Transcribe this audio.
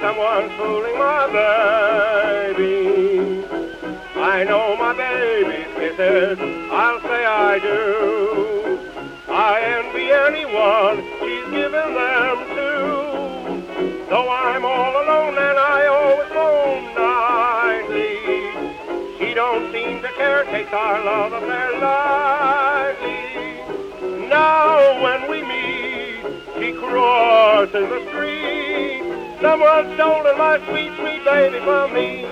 Someone's fooling my baby. I know my baby's kisses, I'll say I do. I envy anyone she's given them to. Though I'm all alone and I always moan nightly, she don't seem to care, takes our love affair lightly. Now when we meet, she crosses the street. Someone's stolen my sweet, sweet baby from me.